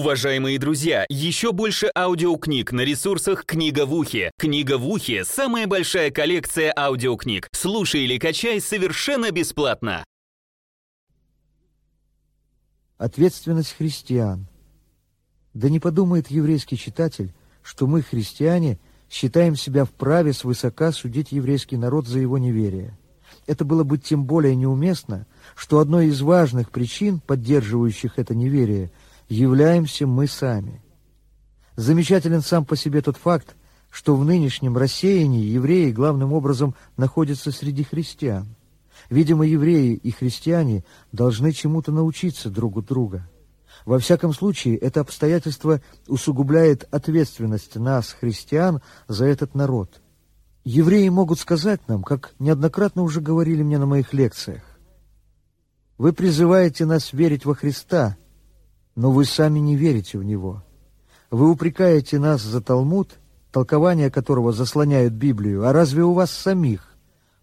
Уважаемые друзья, еще больше аудиокниг на ресурсах «Книга в ухе». «Книга в ухе» — самая большая коллекция аудиокниг. Слушай или качай совершенно бесплатно. Ответственность христиан. Да не подумает еврейский читатель, что мы, христиане, считаем себя вправе свысока судить еврейский народ за его неверие. Это было бы тем более неуместно, что одной из важных причин, поддерживающих это неверие – являемся мы сами. Замечателен сам по себе тот факт, что в нынешнем рассеянии евреи главным образом находятся среди христиан. Видимо, евреи и христиане должны чему-то научиться друг у друга. Во всяком случае, это обстоятельство усугубляет ответственность нас, христиан, за этот народ. Евреи могут сказать нам, как неоднократно уже говорили мне на моих лекциях, «Вы призываете нас верить во Христа, но вы сами не верите в него. Вы упрекаете нас за Талмуд, толкования которого заслоняют Библию, а разве у вас самих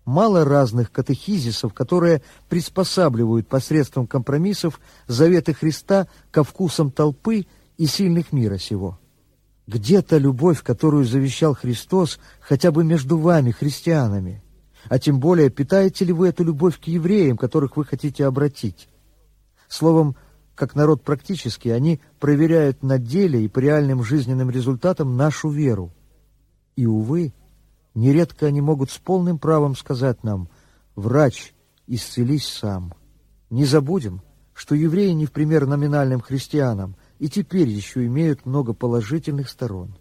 мало разных катехизисов, которые приспосабливают посредством компромиссов заветы Христа ко вкусам толпы и сильных мира сего? Где та любовь, которую завещал Христос хотя бы между вами, христианами? А тем более, питаете ли вы эту любовь к евреям, которых вы хотите обратить? Словом, как народ практически, они проверяют на деле и по реальным жизненным результатам нашу веру. И, увы, нередко они могут с полным правом сказать нам «Врач, исцелись сам». Не забудем, что евреи не в пример номинальным христианам и теперь еще имеют много положительных сторон.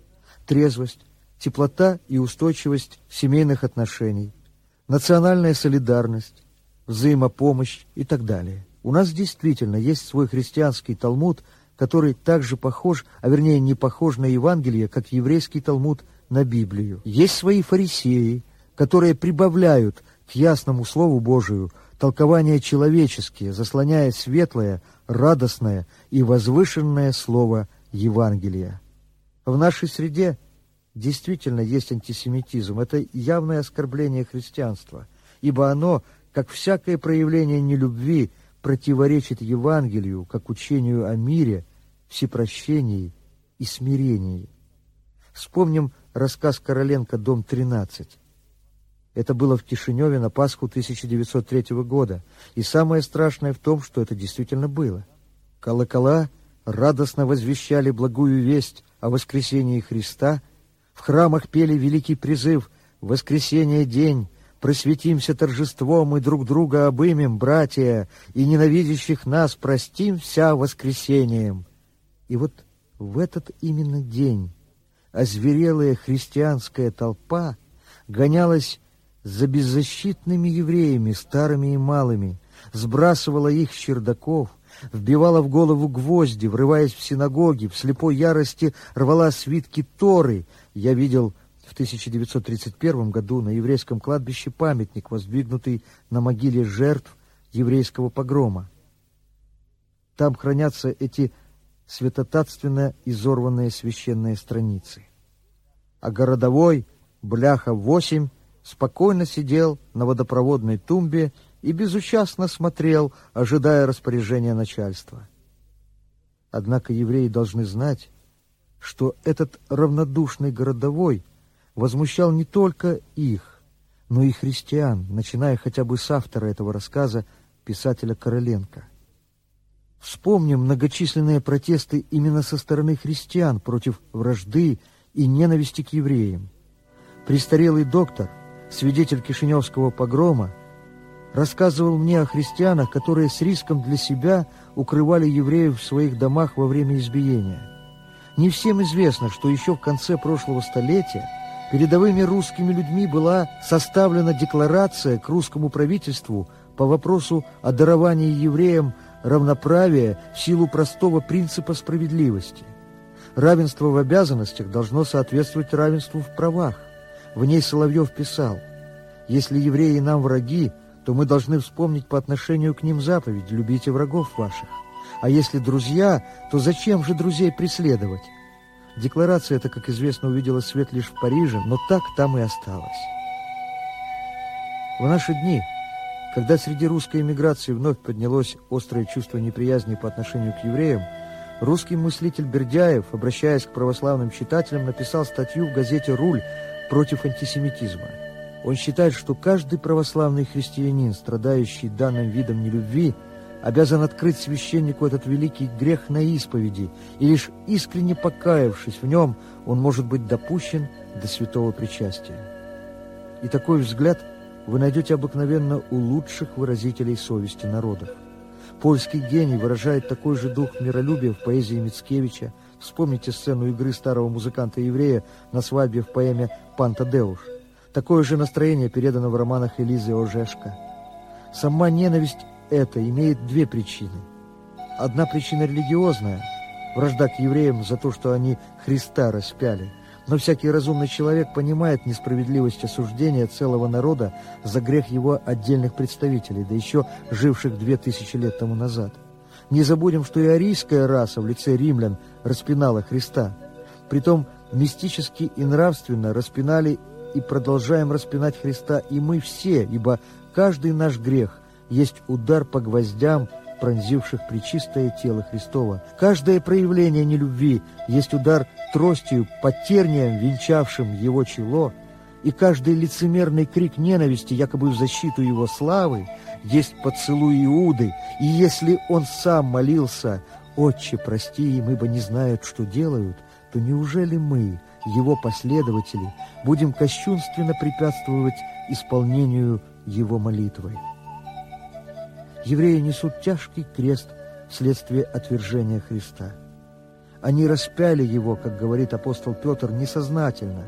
Трезвость, теплота и устойчивость семейных отношений, национальная солидарность, взаимопомощь и так далее. У нас действительно есть свой христианский Талмуд, который также похож, а вернее не похож на Евангелие, как еврейский Талмуд на Библию. Есть свои фарисеи, которые прибавляют к ясному Слову Божию толкования человеческие, заслоняя светлое, радостное и возвышенное Слово Евангелия. В нашей среде действительно есть антисемитизм. Это явное оскорбление христианства, ибо оно, как всякое проявление нелюбви, противоречит Евангелию как учению о мире, всепрощении и смирении. Вспомним рассказ Короленко «Дом 13». Это было в Кишиневе на Пасху 1903 года, и самое страшное в том, что это действительно было. Колокола радостно возвещали благую весть о воскресении Христа, в храмах пели великий призыв «Воскресение день, просветимся торжеством и друг друга обымем, братья, и ненавидящих нас простим вся воскресением. И вот в этот именно день озверелая христианская толпа гонялась за беззащитными евреями, старыми и малыми, сбрасывала их с чердаков, вбивала в голову гвозди, врываясь в синагоги, в слепой ярости рвала свитки Торы. Я видел в 1931 году на еврейском кладбище памятник, воздвигнутый на могиле жертв еврейского погрома. Там хранятся эти святотатственно изорванные священные страницы. А городовой, бляха-8, спокойно сидел на водопроводной тумбе и безучастно смотрел, ожидая распоряжения начальства. Однако евреи должны знать, что этот равнодушный городовой – возмущал не только их, но и христиан, начиная хотя бы с автора этого рассказа, писателя Короленко. Вспомним многочисленные протесты именно со стороны христиан против вражды и ненависти к евреям. Престарелый доктор, свидетель Кишиневского погрома, рассказывал мне о христианах, которые с риском для себя укрывали евреев в своих домах во время избиения. Не всем известно, что еще в конце прошлого столетия передовыми русскими людьми была составлена декларация к русскому правительству по вопросу о даровании евреям равноправия в силу простого принципа справедливости. Равенство в обязанностях должно соответствовать равенству в правах. В ней Соловьев писал, «Если евреи нам враги, то мы должны вспомнить по отношению к ним заповедь «любите врагов ваших». А если друзья, то зачем же друзей преследовать? Декларация эта, как известно, увидела свет лишь в Париже, но так там и осталась. В наши дни, когда среди русской эмиграции вновь поднялось острое чувство неприязни по отношению к евреям, Русский мыслитель Бердяев, обращаясь к православным читателям, написал статью в газете «Руль» против антисемитизма. Он считает, что каждый православный христианин, страдающий данным видом нелюбви, обязан открыть священнику этот великий грех на исповеди, и лишь искренне покаявшись в нем, он может быть допущен до святого причастия. И такой взгляд вы найдете обыкновенно у лучших выразителей совести народов. Польский гений выражает такой же дух миролюбия в поэзии Мицкевича. Вспомните сцену игры старого музыканта-еврея на свадьбе в поэме «Панта Деуш». Такое же настроение передано в романах Элизы Ожешко. Сама ненависть эта имеет две причины. Одна причина религиозная, вражда к евреям за то, что они Христа распяли – но всякий разумный человек понимает несправедливость осуждения целого народа за грех его отдельных представителей, да еще живших две тысячи лет тому назад. Не забудем, что и арийская раса в лице римлян распинала Христа. Притом мистически и нравственно распинали и продолжаем распинать Христа и мы все, ибо каждый наш грех есть удар по гвоздям, пронзивших причистое тело Христова. Каждое проявление нелюбви есть удар тростью по терниям, венчавшим его чело, и каждый лицемерный крик ненависти, якобы в защиту его славы, есть поцелуй Иуды, и если он сам молился «Отче, прости им, ибо не знают, что делают», то неужели мы, его последователи, будем кощунственно препятствовать исполнению его молитвы? Евреи несут тяжкий крест вследствие отвержения Христа. Они распяли его, как говорит апостол Петр, несознательно.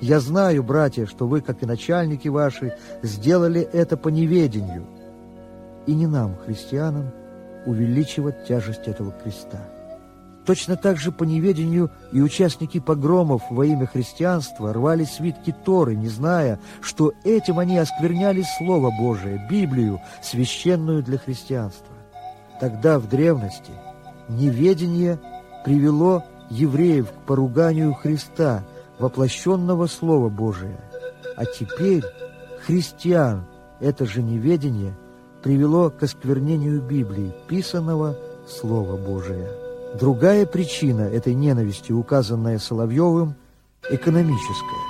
Я знаю, братья, что вы, как и начальники ваши, сделали это по неведению. И не нам, христианам, увеличивать тяжесть этого креста. Точно так же по неведению и участники погромов во имя христианства рвали свитки Торы, не зная, что этим они оскверняли Слово Божие, Библию, священную для христианства. Тогда, в древности, неведение привело евреев к поруганию Христа, воплощенного Слова Божия. А теперь христиан это же неведение привело к осквернению Библии, писанного Слова Божия. Другая причина этой ненависти, указанная Соловьевым, экономическая.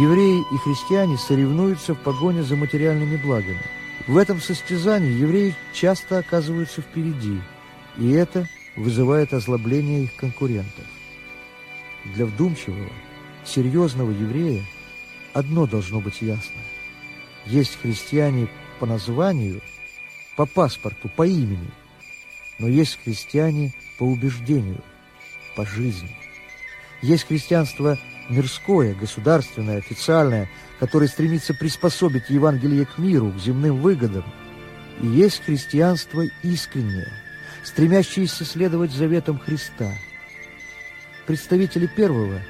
Евреи и христиане соревнуются в погоне за материальными благами. В этом состязании евреи часто оказываются впереди, и это вызывает озлобление их конкурентов. Для вдумчивого, серьезного еврея одно должно быть ясно. Есть христиане по названию, по паспорту, по имени, но есть христиане по убеждению, по жизни. Есть христианство мирское, государственное, официальное, которое стремится приспособить Евангелие к миру, к земным выгодам. И есть христианство искреннее, стремящееся следовать заветам Христа. Представители первого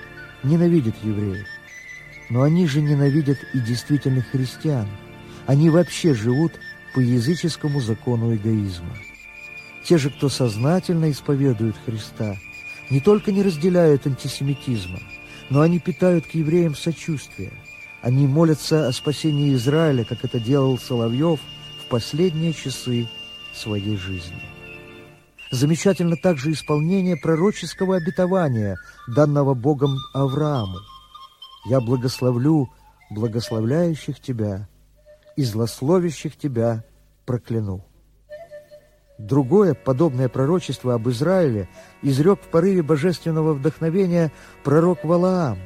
ненавидят евреев, но они же ненавидят и действительных христиан. Они вообще живут по языческому закону эгоизма. Те же, кто сознательно исповедует Христа, не только не разделяют антисемитизма, но они питают к евреям сочувствие. Они молятся о спасении Израиля, как это делал Соловьев в последние часы своей жизни. Замечательно также исполнение пророческого обетования, данного Богом Аврааму. «Я благословлю благословляющих тебя и злословящих тебя прокляну». Другое подобное пророчество об Израиле изрек в порыве божественного вдохновения пророк Валаам,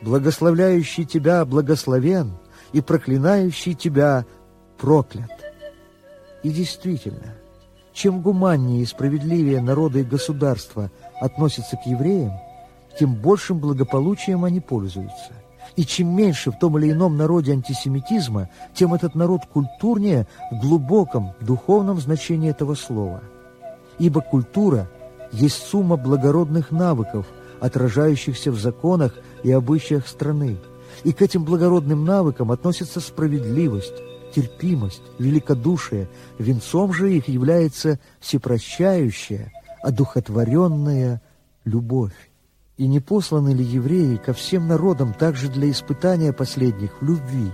«Благословляющий тебя благословен, и проклинающий тебя проклят». И действительно, чем гуманнее и справедливее народы и государства относятся к евреям, тем большим благополучием они пользуются – и чем меньше в том или ином народе антисемитизма, тем этот народ культурнее в глубоком духовном значении этого слова. Ибо культура есть сумма благородных навыков, отражающихся в законах и обычаях страны. И к этим благородным навыкам относится справедливость, терпимость, великодушие. Венцом же их является всепрощающая, одухотворенная любовь. И не посланы ли евреи ко всем народам также для испытания последних в любви?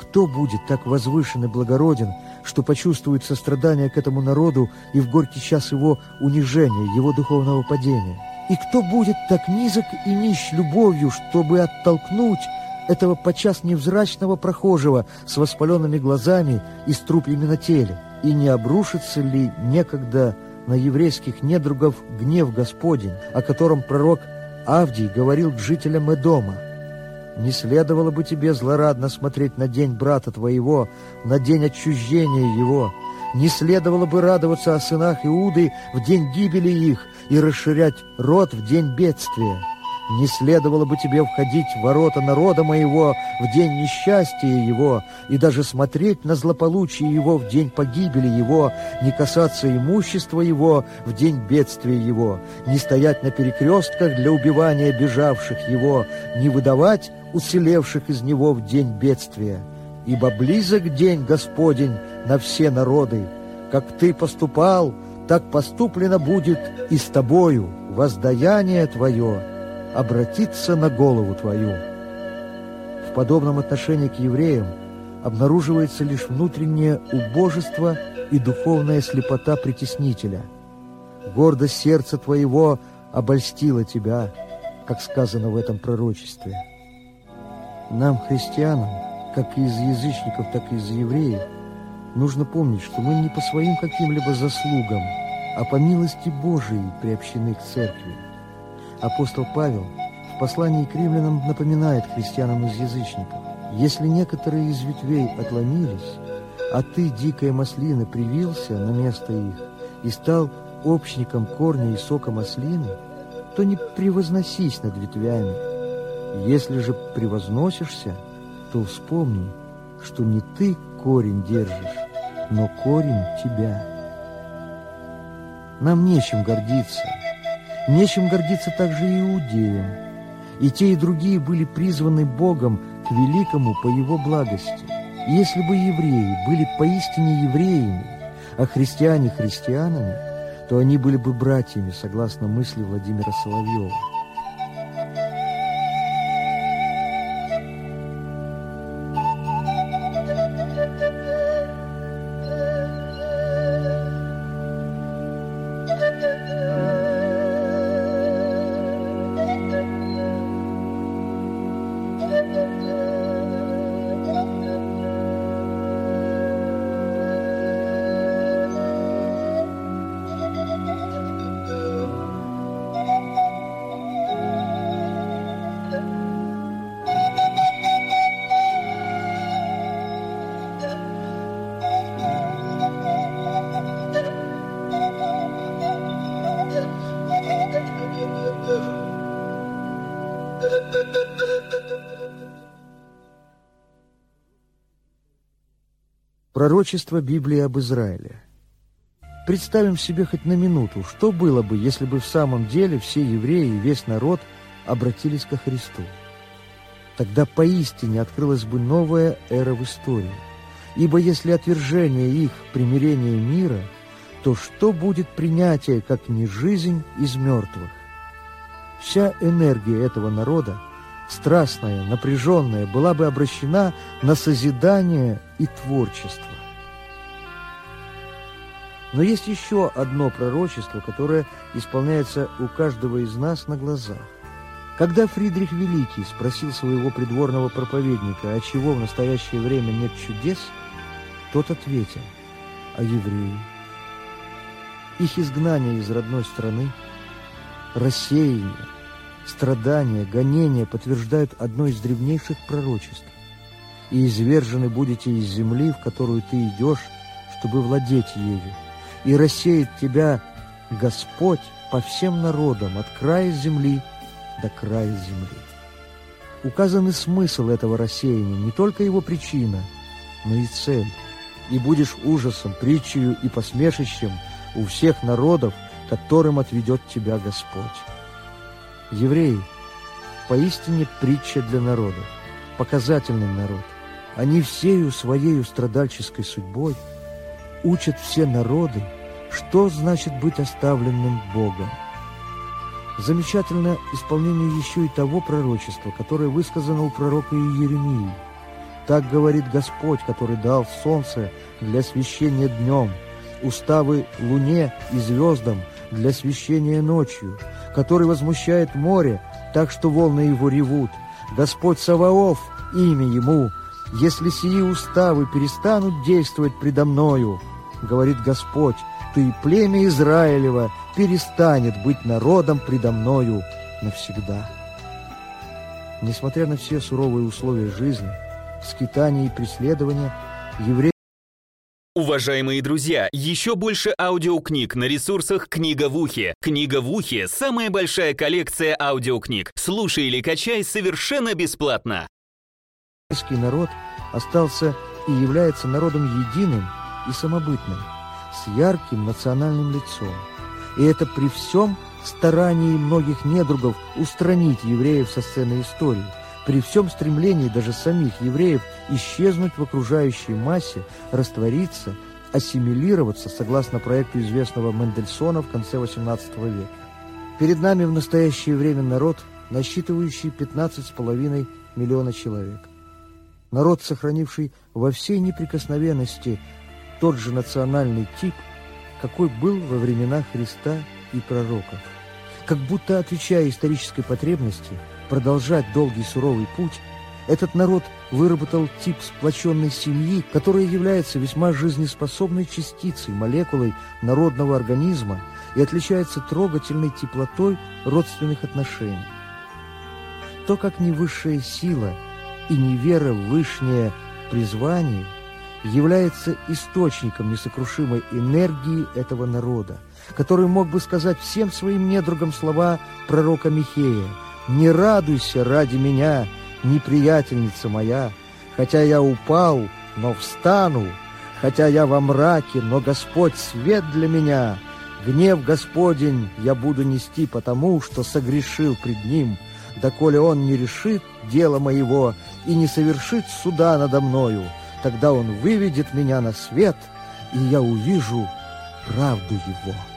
Кто будет так возвышен и благороден, что почувствует сострадание к этому народу и в горький час его унижения, его духовного падения? И кто будет так низок и нищ любовью, чтобы оттолкнуть этого подчас невзрачного прохожего с воспаленными глазами и струпьями на теле? И не обрушится ли некогда на еврейских недругов гнев Господень, о котором пророк Авдий говорил к жителям Эдома? Не следовало бы тебе злорадно смотреть на день брата твоего, на день отчуждения его. Не следовало бы радоваться о сынах Иуды в день гибели их и расширять род в день бедствия. Не следовало бы тебе входить в ворота народа моего в день несчастья его, и даже смотреть на злополучие его в день погибели его, не касаться имущества его в день бедствия его, не стоять на перекрестках для убивания бежавших его, не выдавать уцелевших из него в день бедствия. Ибо близок день Господень на все народы. Как ты поступал, так поступлено будет и с тобою воздаяние твое обратиться на голову твою. В подобном отношении к евреям обнаруживается лишь внутреннее убожество и духовная слепота притеснителя. Гордость сердца твоего обольстила тебя, как сказано в этом пророчестве. Нам, христианам, как из язычников, так и из евреев, нужно помнить, что мы не по своим каким-либо заслугам, а по милости Божией приобщены к церкви. Апостол Павел в послании к римлянам напоминает христианам из язычников, если некоторые из ветвей отломились, а ты, дикая маслина, привился на место их и стал общником корня и сока маслины, то не превозносись над ветвями, если же превозносишься, то вспомни, что не ты корень держишь, но корень тебя. Нам нечем гордиться. Нечем гордиться также и иудеям. И те, и другие были призваны Богом к великому по Его благости. И если бы евреи были поистине евреями, а христиане христианами, то они были бы братьями, согласно мысли Владимира Соловьева. Пророчество Библии об Израиле. Представим себе хоть на минуту, что было бы, если бы в самом деле все евреи и весь народ обратились ко Христу. Тогда поистине открылась бы новая эра в истории. Ибо если отвержение их – примирение мира, то что будет принятие, как не жизнь из мертвых? Вся энергия этого народа – страстная, напряженная, была бы обращена на созидание и творчество. Но есть еще одно пророчество, которое исполняется у каждого из нас на глазах. Когда Фридрих Великий спросил своего придворного проповедника, а чего в настоящее время нет чудес, тот ответил, а евреи? Их изгнание из родной страны, рассеяние, страдания, гонения подтверждают одно из древнейших пророчеств. «И извержены будете из земли, в которую ты идешь, чтобы владеть ею, и рассеет тебя Господь по всем народам, от края земли до края земли». Указанный смысл этого рассеяния, не только его причина, но и цель. «И будешь ужасом, притчею и посмешищем у всех народов, которым отведет тебя Господь». Евреи – поистине притча для народа, показательный народ. Они всею своей страдальческой судьбой учат все народы, что значит быть оставленным Богом. Замечательно исполнение еще и того пророчества, которое высказано у пророка Иеремии. Так говорит Господь, который дал солнце для освещения днем, уставы луне и звездам для освещения ночью, который возмущает море, так что волны его ревут. Господь Саваоф, имя ему, если сии уставы перестанут действовать предо мною, говорит Господь, ты племя Израилева перестанет быть народом предо мною навсегда. Несмотря на все суровые условия жизни, скитания и преследования, евреи Уважаемые друзья, еще больше аудиокниг на ресурсах «Книга в ухе». «Книга в ухе» — самая большая коллекция аудиокниг. Слушай или качай совершенно бесплатно. Народ остался и является народом единым и самобытным, с ярким национальным лицом. И это при всем старании многих недругов устранить евреев со сцены истории, при всем стремлении даже самих евреев исчезнуть в окружающей массе, раствориться, ассимилироваться, согласно проекту известного Мендельсона в конце XVIII века. Перед нами в настоящее время народ, насчитывающий 15,5 миллиона человек. Народ, сохранивший во всей неприкосновенности тот же национальный тип, какой был во времена Христа и пророков. Как будто отвечая исторической потребности продолжать долгий суровый путь, этот народ выработал тип сплоченной семьи, которая является весьма жизнеспособной частицей, молекулой народного организма и отличается трогательной теплотой родственных отношений. То, как не высшая сила и не вера в вышнее призвание является источником несокрушимой энергии этого народа, который мог бы сказать всем своим недругам слова пророка Михея «Не радуйся ради меня, неприятельница моя, хотя я упал, но встану, хотя я во мраке, но Господь свет для меня, гнев Господень я буду нести потому, что согрешил пред Ним, доколе Он не решит дело моего и не совершит суда надо мною, тогда Он выведет меня на свет, и я увижу правду Его».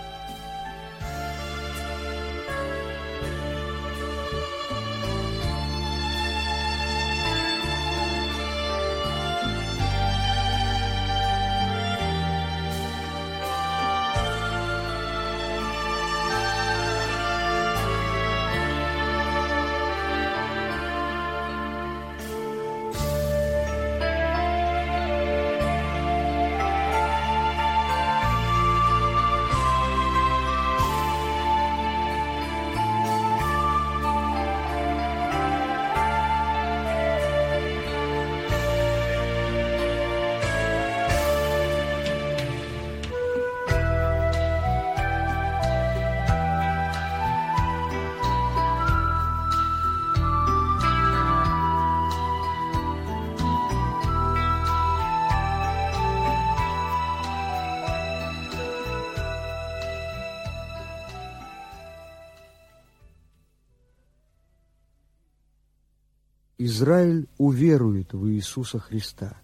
Израиль уверует в Иисуса Христа.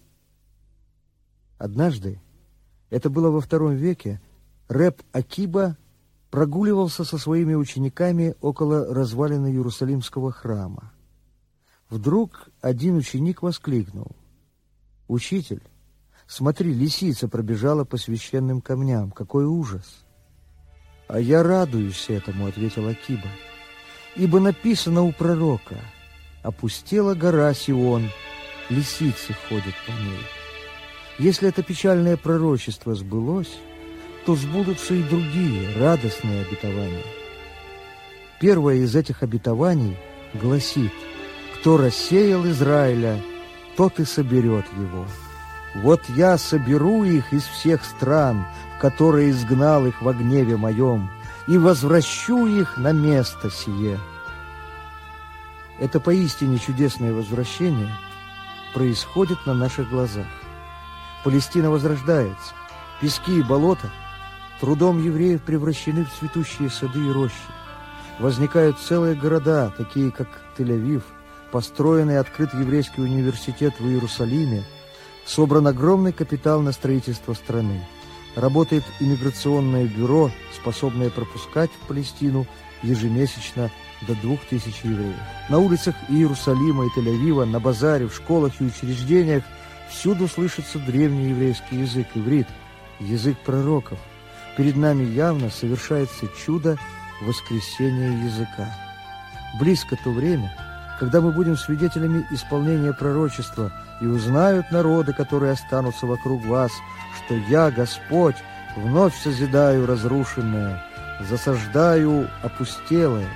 Однажды, это было во втором веке, рэп Акиба прогуливался со своими учениками около развалины Иерусалимского храма. Вдруг один ученик воскликнул. «Учитель, смотри, лисица пробежала по священным камням. Какой ужас!» «А я радуюсь этому», — ответил Акиба, «ибо написано у пророка — Опустела гора Сион, лисицы ходят по ней. Если это печальное пророчество сбылось, то сбудутся и другие радостные обетования. Первое из этих обетований гласит, «Кто рассеял Израиля, тот и соберет его. Вот я соберу их из всех стран, в которые изгнал их во гневе моем, и возвращу их на место сие». Это поистине чудесное возвращение происходит на наших глазах. Палестина возрождается. Пески и болота трудом евреев превращены в цветущие сады и рощи. Возникают целые города, такие как Тель-Авив, построенный и открыт еврейский университет в Иерусалиме, собран огромный капитал на строительство страны. Работает иммиграционное бюро, способное пропускать в Палестину ежемесячно до двух тысяч евреев. На улицах Иерусалима и Тель-Авива, на базаре, в школах и учреждениях всюду слышится древний еврейский язык, иврит, язык пророков. Перед нами явно совершается чудо воскресения языка. Близко то время, когда мы будем свидетелями исполнения пророчества, и узнают народы, которые останутся вокруг вас, что я, Господь, вновь созидаю разрушенное, засаждаю опустелое.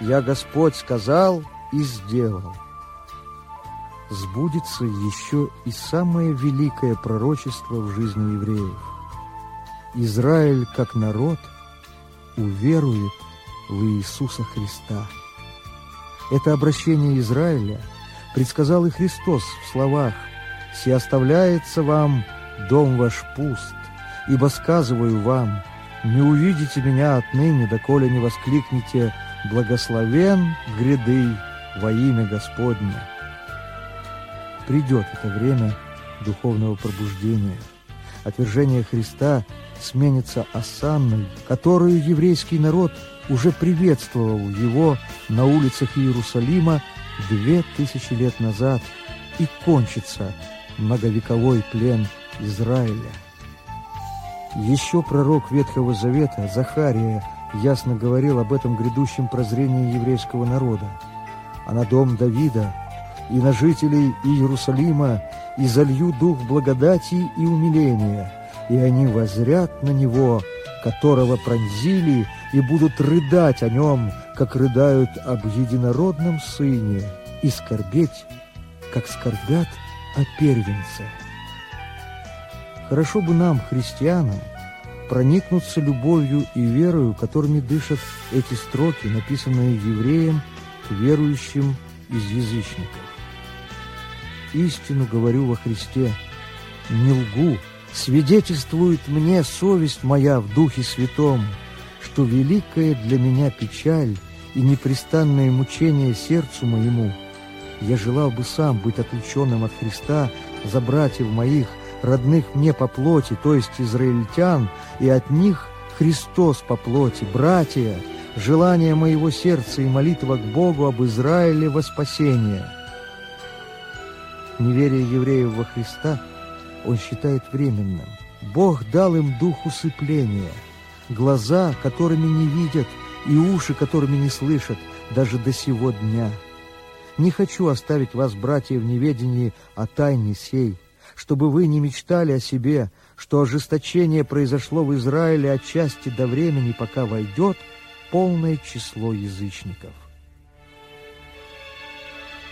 Я, Господь, сказал и сделал. Сбудется еще и самое великое пророчество в жизни евреев. Израиль, как народ, уверует в Иисуса Христа. Это обращение Израиля предсказал и Христос в словах «Се оставляется вам дом ваш пуст, ибо сказываю вам, не увидите меня отныне, доколе не воскликнете «Благословен гряды во имя Господне». Придет это время духовного пробуждения. Отвержение Христа сменится осанной, которую еврейский народ уже приветствовал его на улицах Иерусалима две тысячи лет назад и кончится многовековой плен Израиля. Еще пророк Ветхого Завета Захария ясно говорил об этом грядущем прозрении еврейского народа. А на дом Давида и на жителей Иерусалима и залью дух благодати и умиления, и они возрят на него, которого пронзили, и будут рыдать о нем, как рыдают об единородном сыне, и скорбеть, как скорбят о первенце. Хорошо бы нам, христианам, проникнуться любовью и верою, которыми дышат эти строки, написанные евреям к верующим из язычников. Истину говорю во Христе, не лгу, свидетельствует мне совесть моя в Духе Святом, что великая для меня печаль и непрестанное мучение сердцу моему. Я желал бы сам быть отлученным от Христа за братьев моих, родных мне по плоти, то есть израильтян, и от них Христос по плоти, братья, желание моего сердца и молитва к Богу об Израиле во спасение. Неверие евреев во Христа он считает временным. Бог дал им дух усыпления, глаза, которыми не видят, и уши, которыми не слышат, даже до сего дня. Не хочу оставить вас, братья, в неведении о тайне сей, чтобы вы не мечтали о себе, что ожесточение произошло в Израиле отчасти до времени, пока войдет полное число язычников.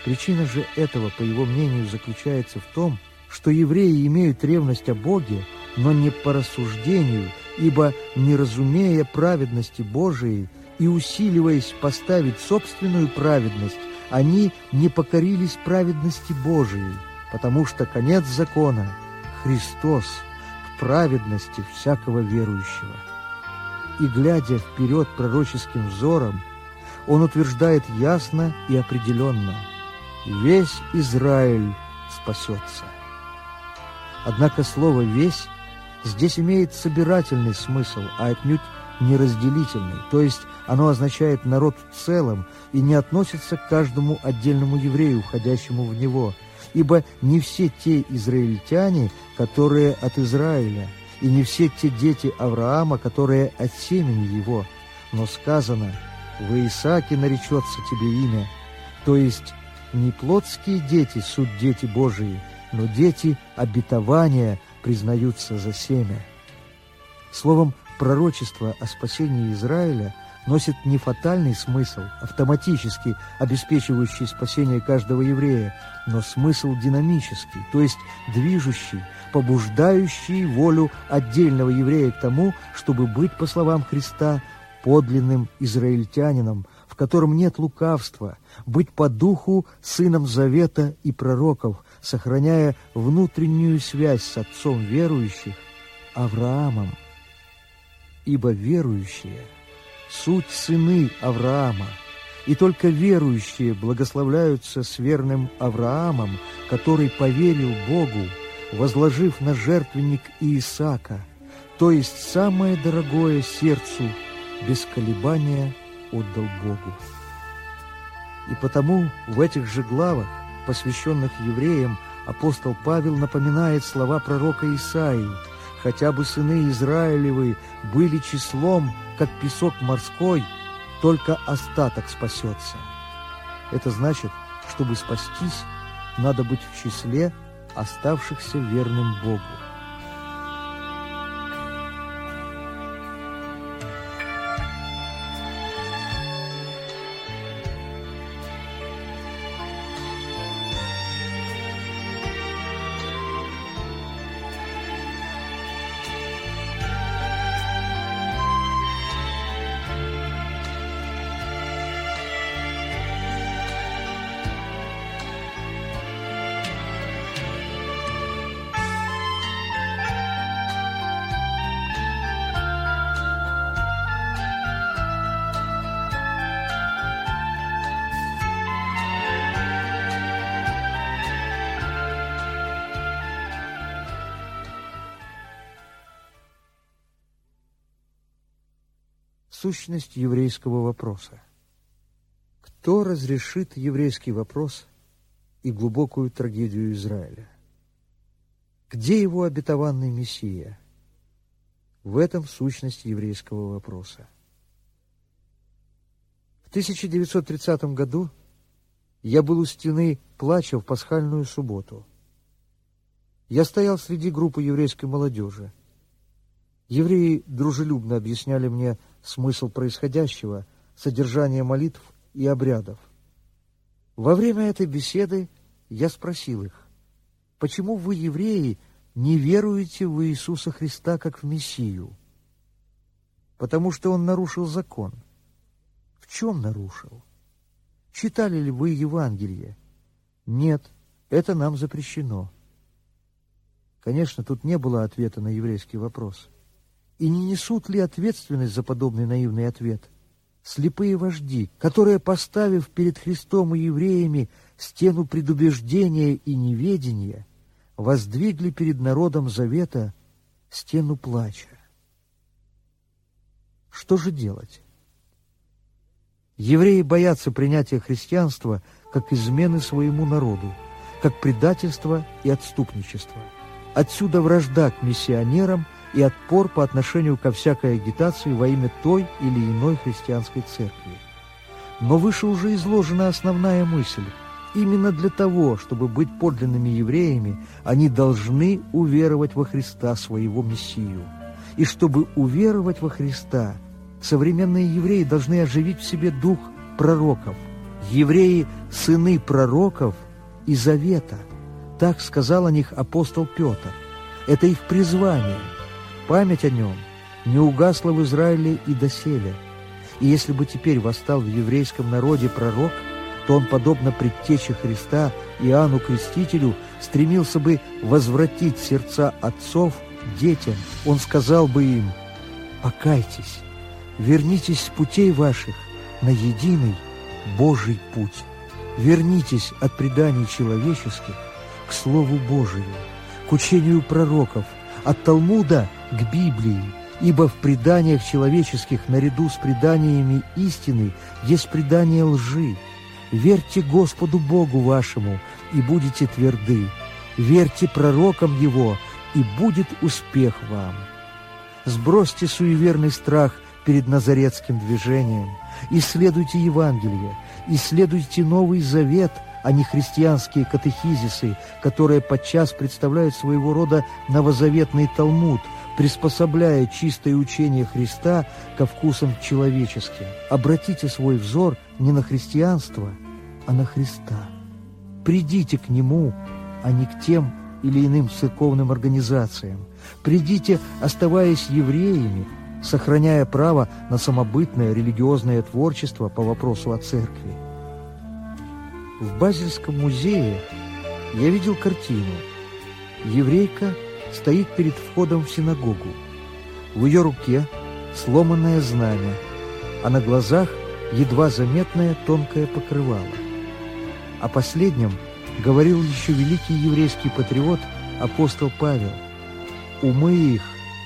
Причина же этого, по его мнению, заключается в том, что евреи имеют ревность о Боге, но не по рассуждению, ибо, не разумея праведности Божией и усиливаясь поставить собственную праведность, они не покорились праведности Божией, потому что конец закона – Христос к праведности всякого верующего. И, глядя вперед пророческим взором, он утверждает ясно и определенно – весь Израиль спасется. Однако слово «весь» здесь имеет собирательный смысл, а отнюдь неразделительный, то есть оно означает народ в целом и не относится к каждому отдельному еврею, входящему в него – ибо не все те израильтяне, которые от Израиля, и не все те дети Авраама, которые от семени его, но сказано, в Исааке наречется тебе имя, то есть не плотские дети суть дети Божии, но дети обетования признаются за семя. Словом, пророчество о спасении Израиля – носит не фатальный смысл, автоматически обеспечивающий спасение каждого еврея, но смысл динамический, то есть движущий, побуждающий волю отдельного еврея к тому, чтобы быть, по словам Христа, подлинным израильтянином, в котором нет лукавства, быть по духу сыном завета и пророков, сохраняя внутреннюю связь с отцом верующих, Авраамом. Ибо верующие – суть сыны Авраама, и только верующие благословляются с верным Авраамом, который поверил Богу, возложив на жертвенник Иисака, то есть самое дорогое сердцу, без колебания отдал Богу. И потому в этих же главах, посвященных евреям, апостол Павел напоминает слова пророка Исаии «Хотя бы сыны Израилевы были числом, как песок морской, только остаток спасется». Это значит, чтобы спастись, надо быть в числе оставшихся верным Богу. Сущность еврейского вопроса. Кто разрешит еврейский вопрос и глубокую трагедию Израиля? Где его обетованный Мессия? В этом сущность еврейского вопроса. В 1930 году я был у стены плача в пасхальную субботу. Я стоял среди группы еврейской молодежи. Евреи дружелюбно объясняли мне смысл происходящего, содержание молитв и обрядов. Во время этой беседы я спросил их, почему вы, евреи, не веруете в Иисуса Христа как в Мессию? Потому что Он нарушил закон. В чем нарушил? Читали ли вы Евангелие? Нет, это нам запрещено. Конечно, тут не было ответа на еврейский вопрос. И не несут ли ответственность за подобный наивный ответ? Слепые вожди, которые, поставив перед Христом и евреями стену предубеждения и неведения, воздвигли перед народом завета стену плача. Что же делать? Евреи боятся принятия христианства как измены своему народу, как предательство и отступничество. Отсюда вражда к миссионерам – и отпор по отношению ко всякой агитации во имя той или иной христианской церкви. Но выше уже изложена основная мысль. Именно для того, чтобы быть подлинными евреями, они должны уверовать во Христа, своего Мессию. И чтобы уверовать во Христа, современные евреи должны оживить в себе дух пророков. Евреи – сыны пророков и завета. Так сказал о них апостол Петр. Это их призвание – Память о нем не угасла в Израиле и доселе. И если бы теперь восстал в еврейском народе пророк, то он, подобно предтече Христа Иоанну Крестителю, стремился бы возвратить сердца отцов детям. Он сказал бы им, «Покайтесь, вернитесь с путей ваших на единый Божий путь. Вернитесь от преданий человеческих к Слову Божию, к учению пророков, от Талмуда к Библии, ибо в преданиях человеческих наряду с преданиями истины есть предание лжи. Верьте Господу Богу вашему, и будете тверды. Верьте пророкам Его, и будет успех вам. Сбросьте суеверный страх перед назаретским движением, исследуйте Евангелие, исследуйте Новый Завет – а не христианские катехизисы, которые подчас представляют своего рода новозаветный Талмуд, приспособляя чистое учение Христа ко вкусам человеческим. Обратите свой взор не на христианство, а на Христа. Придите к Нему, а не к тем или иным церковным организациям. Придите, оставаясь евреями, сохраняя право на самобытное религиозное творчество по вопросу о церкви. В Базельском музее я видел картину. Еврейка стоит перед входом в синагогу. В ее руке сломанное знамя, а на глазах едва заметное тонкое покрывало. О последнем говорил еще великий еврейский патриот апостол Павел. «Умы их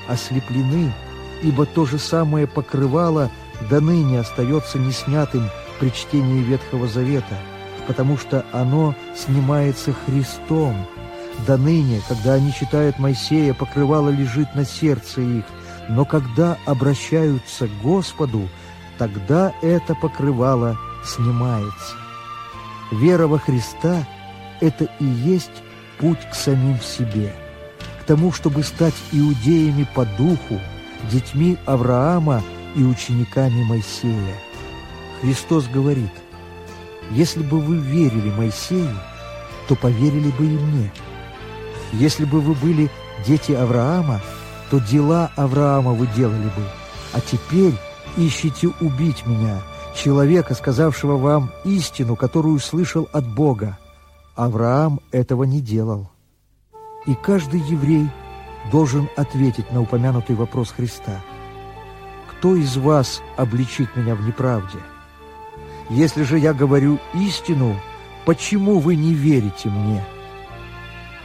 ослеплены, ибо то же самое покрывало до ныне остается неснятым при чтении Ветхого Завета, потому что оно снимается Христом. До ныне, когда они читают Моисея, покрывало лежит на сердце их, но когда обращаются к Господу, тогда это покрывало снимается. Вера во Христа – это и есть путь к самим себе, к тому, чтобы стать иудеями по духу, детьми Авраама и учениками Моисея. Христос говорит, «Если бы вы верили Моисею, то поверили бы и мне. Если бы вы были дети Авраама, то дела Авраама вы делали бы. А теперь ищите убить меня, человека, сказавшего вам истину, которую слышал от Бога. Авраам этого не делал. И каждый еврей должен ответить на упомянутый вопрос Христа. Кто из вас обличит меня в неправде? Если же я говорю истину, почему вы не верите мне?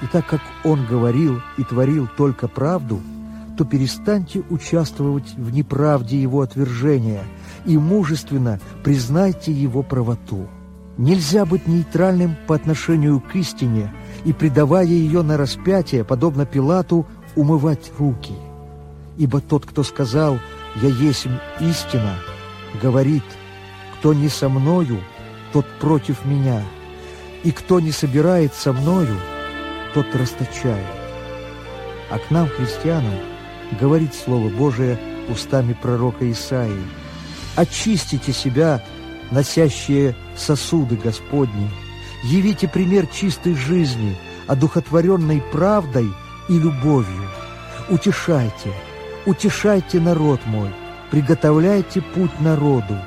И так как он говорил и творил только правду – то перестаньте участвовать в неправде его отвержения и мужественно признайте его правоту. Нельзя быть нейтральным по отношению к истине и, предавая ее на распятие, подобно Пилату, умывать руки. Ибо тот, кто сказал «Я есть истина», говорит «Кто не со мною, тот против меня, и кто не собирает со мною, тот расточает». А к нам, христианам, говорит Слово Божие устами пророка Исаии. «Очистите себя, носящие сосуды Господни, явите пример чистой жизни, одухотворенной правдой и любовью. Утешайте, утешайте народ мой, приготовляйте путь народу,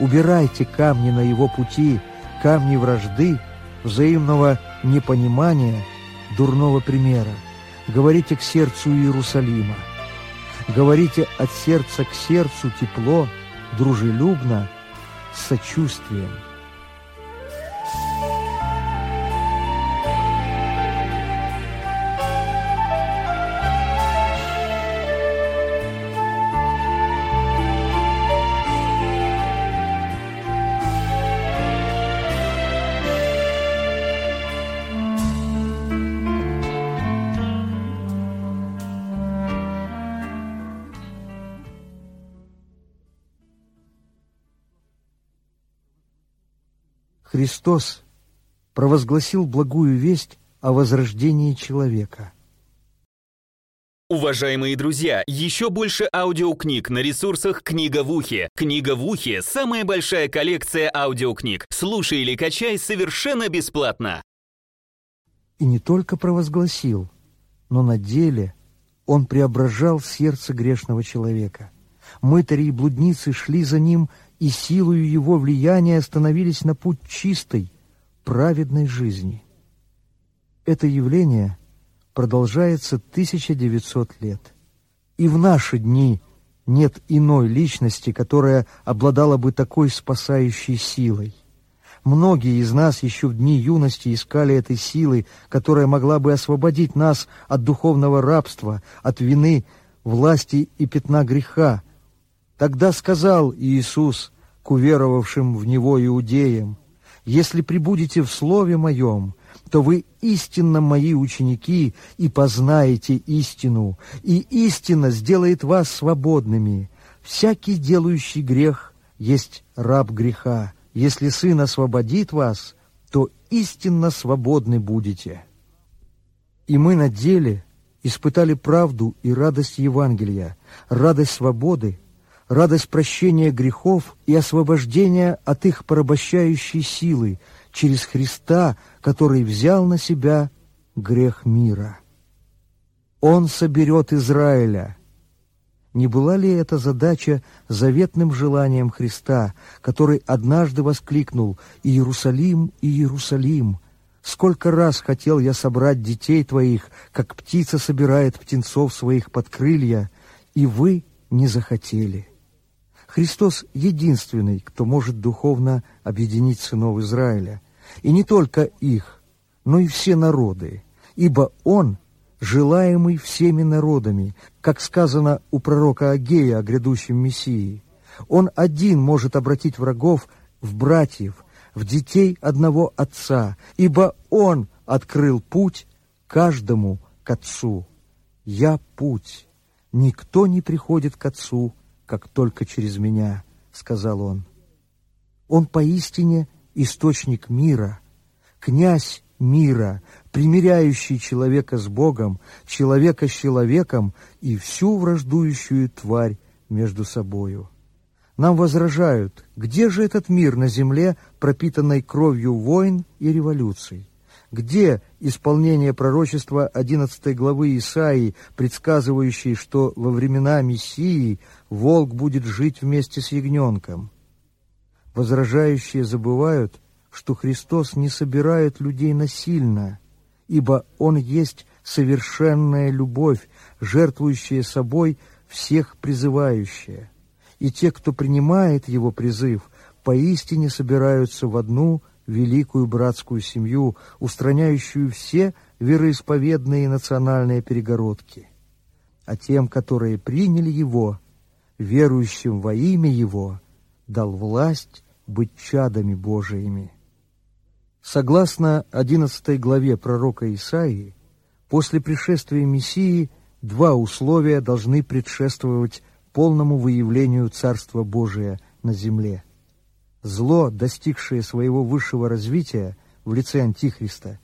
убирайте камни на его пути, камни вражды, взаимного непонимания, дурного примера. Говорите к сердцу Иерусалима, Говорите от сердца к сердцу тепло, дружелюбно, с сочувствием. Христос провозгласил благую весть о возрождении человека. Уважаемые друзья, еще больше аудиокниг на ресурсах «Книга в ухе». «Книга в ухе» — самая большая коллекция аудиокниг. Слушай или качай совершенно бесплатно. И не только провозгласил, но на деле он преображал сердце грешного человека. Мытари и блудницы шли за ним и силою его влияния остановились на путь чистой, праведной жизни. Это явление продолжается 1900 лет. И в наши дни нет иной личности, которая обладала бы такой спасающей силой. Многие из нас еще в дни юности искали этой силы, которая могла бы освободить нас от духовного рабства, от вины, власти и пятна греха, Тогда сказал Иисус к уверовавшим в Него иудеям, «Если прибудете в Слове Моем, то вы истинно мои ученики и познаете истину, и истина сделает вас свободными. Всякий, делающий грех, есть раб греха. Если Сын освободит вас, то истинно свободны будете». И мы на деле испытали правду и радость Евангелия, радость свободы, радость прощения грехов и освобождения от их порабощающей силы через Христа, который взял на себя грех мира. Он соберет Израиля. Не была ли эта задача заветным желанием Христа, который однажды воскликнул «Иерусалим, Иерусалим! Сколько раз хотел я собрать детей твоих, как птица собирает птенцов своих под крылья, и вы не захотели». Христос единственный, кто может духовно объединить сынов Израиля, и не только их, но и все народы, ибо Он – желаемый всеми народами, как сказано у пророка Агея о грядущем Мессии. Он один может обратить врагов в братьев, в детей одного Отца, ибо Он открыл путь каждому к Отцу. Я путь. Никто не приходит к Отцу, как только через меня, сказал Он. Он поистине источник мира, князь мира, примиряющий человека с Богом, человека с человеком и всю враждующую тварь между собою. Нам возражают, где же этот мир на земле, пропитанной кровью войн и революций? Где исполнение пророчества 11 главы Исаии, предсказывающей, что во времена Мессии волк будет жить вместе с ягненком? Возражающие забывают, что Христос не собирает людей насильно, ибо Он есть совершенная любовь, жертвующая собой всех призывающая. И те, кто принимает Его призыв, поистине собираются в одну великую братскую семью, устраняющую все вероисповедные и национальные перегородки. А тем, которые приняли Его, верующим во имя Его, дал власть быть чадами Божиими. Согласно 11 главе пророка Исаии, после пришествия Мессии два условия должны предшествовать полному выявлению Царства Божия на земле. Зло, достигшее своего высшего развития в лице Антихриста,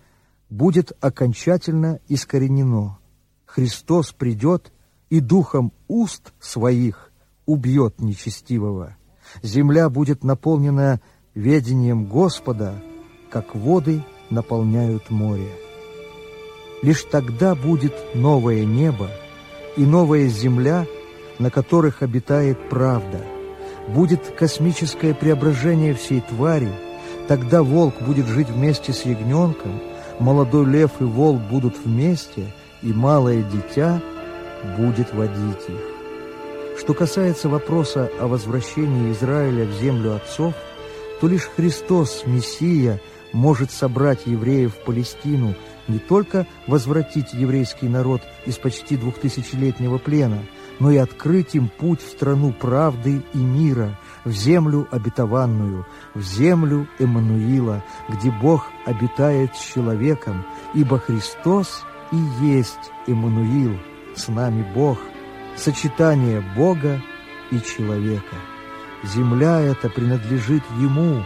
будет окончательно искоренено. Христос придет и духом уст своих убьет нечестивого. Земля будет наполнена ведением Господа, как воды наполняют море. Лишь тогда будет новое небо и новая земля, на которых обитает правда. Будет космическое преображение всей твари, тогда волк будет жить вместе с ягненком, молодой лев и волк будут вместе, и малое дитя будет водить их. Что касается вопроса о возвращении Израиля в землю отцов, то лишь Христос, Мессия, может собрать евреев в Палестину, не только возвратить еврейский народ из почти двухтысячелетнего плена, но и открыть им путь в страну правды и мира, в землю обетованную, в землю Эммануила, где Бог обитает с человеком, ибо Христос и есть Эммануил, с нами Бог, сочетание Бога и человека. Земля эта принадлежит Ему,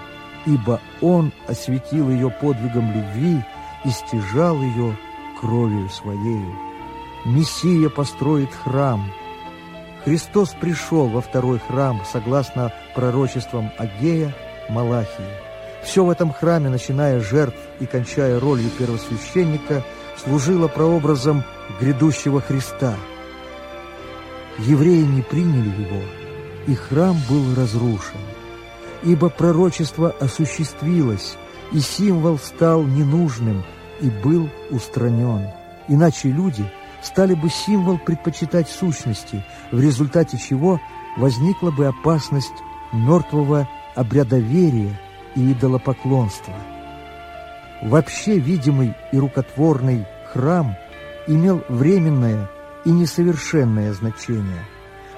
ибо Он осветил ее подвигом любви и стяжал ее кровью Своею. Мессия построит храм. Христос пришел во второй храм, согласно пророчествам Агея, Малахии. Все в этом храме, начиная жертв и кончая ролью первосвященника, служило прообразом грядущего Христа. Евреи не приняли его, и храм был разрушен ибо пророчество осуществилось, и символ стал ненужным и был устранен. Иначе люди стали бы символ предпочитать сущности, в результате чего возникла бы опасность мертвого обрядоверия и идолопоклонства. Вообще видимый и рукотворный храм имел временное и несовершенное значение.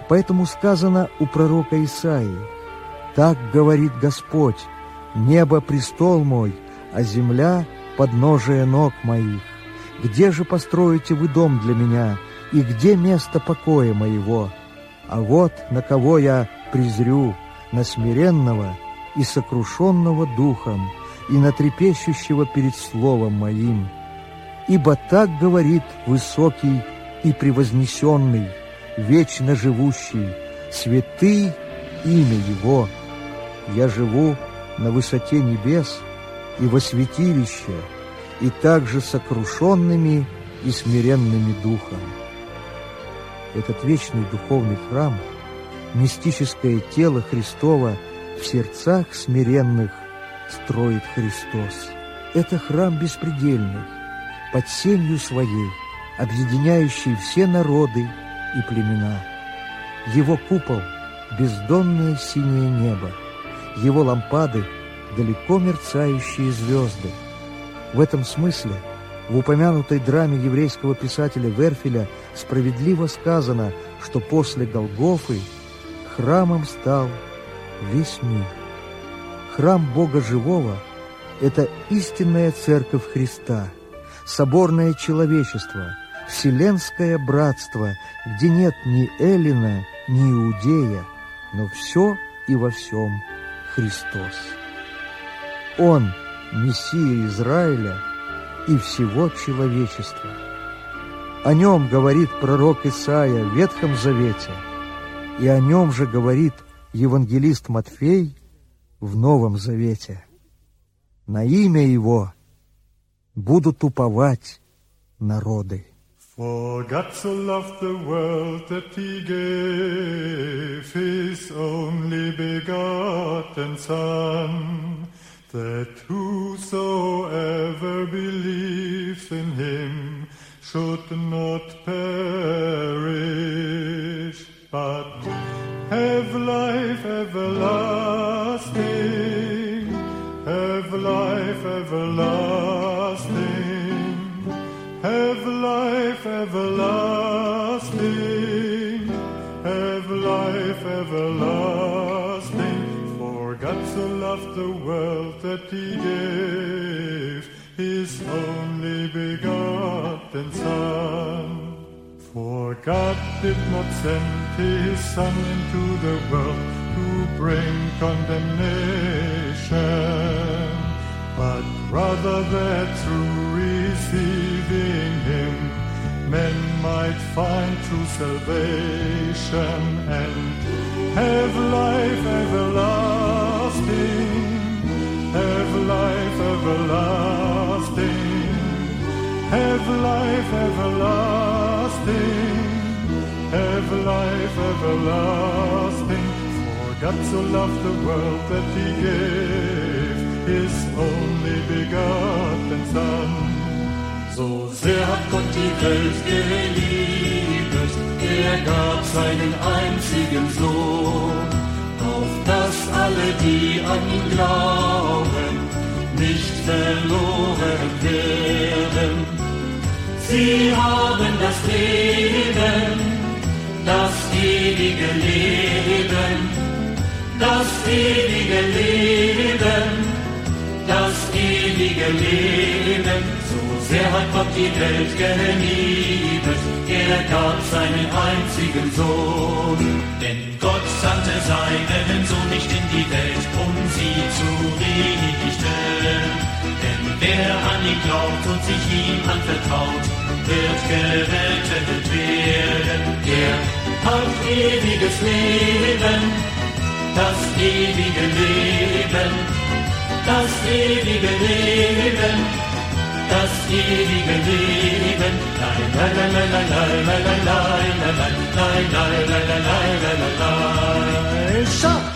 Поэтому сказано у пророка Исаии – так говорит Господь, небо престол мой, а земля подножие ног моих. Где же построите вы дом для меня, и где место покоя моего? А вот на кого я презрю, на смиренного и сокрушенного духом, и на трепещущего перед словом моим. Ибо так говорит высокий и превознесенный, вечно живущий, святый имя Его — я живу на высоте небес и во святилище, и также сокрушенными и смиренными духом. Этот вечный духовный храм, мистическое тело Христова в сердцах смиренных строит Христос. Это храм беспредельный, под сенью своей, объединяющий все народы и племена. Его купол — бездонное синее небо, его лампады — далеко мерцающие звезды. В этом смысле в упомянутой драме еврейского писателя Верфеля справедливо сказано, что после Голгофы храмом стал весь мир. Храм Бога Живого – это истинная Церковь Христа, соборное человечество, вселенское братство, где нет ни Эллина, ни Иудея, но все и во всем Христос. Он – Мессия Израиля и всего человечества. О нем говорит пророк Исаия в Ветхом Завете, и о нем же говорит евангелист Матфей в Новом Завете. На имя его будут уповать народы. For God so loved the world that he gave his only begotten Son, that whosoever believes in him should not perish, but have life everlasting, have life everlasting, have life everlasting, that he gave his only begotten Son. For God did not send his Son into the world to bring condemnation, but rather that through receiving him men might find true salvation and have life everlasting, have life everlasting, have life everlasting, have life everlasting. For God so loved the world that he gave his only begotten Son. So sehr hat Gott die Welt geliebt, er gab seinen einzigen Sohn, alle, die an glauben, nicht verloren werden. Sie haben das Leben, das ewige Leben, das ewige Leben, das ewige Leben. So sehr hat Gott die Welt geliebt, er gab seinen einzigen Sohn. Denn sandte seinen Sohn nicht in die Welt, um sie zu richten. Denn wer an ihn glaubt und sich ihm anvertraut, wird gerettet werden. Er hat ewiges Leben, das ewige Leben, das ewige Leben, das ewige Leben. Nein, nein, nein, nein, nein, nein, nein, nein, nein, nein, nein, nein, nein, nein, nein, nein, nein, nein,